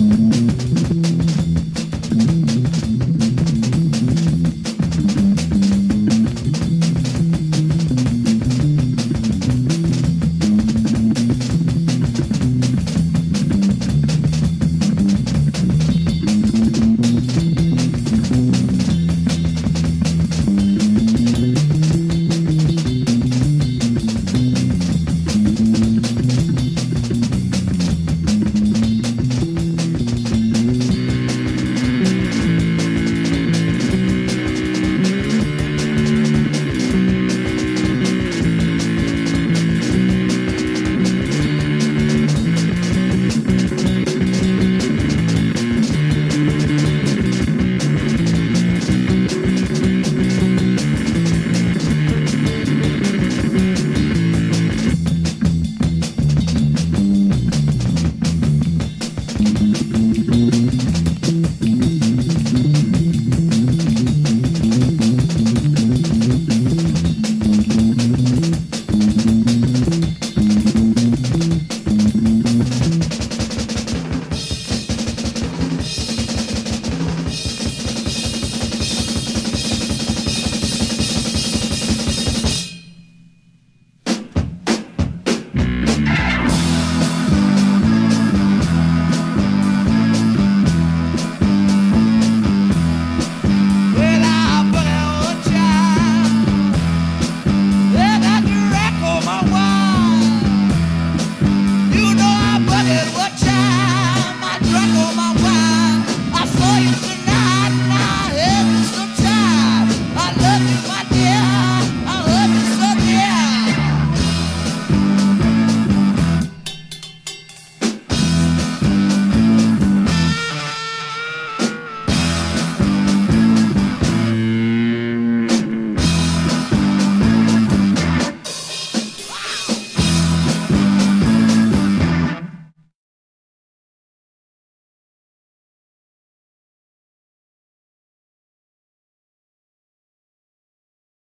Música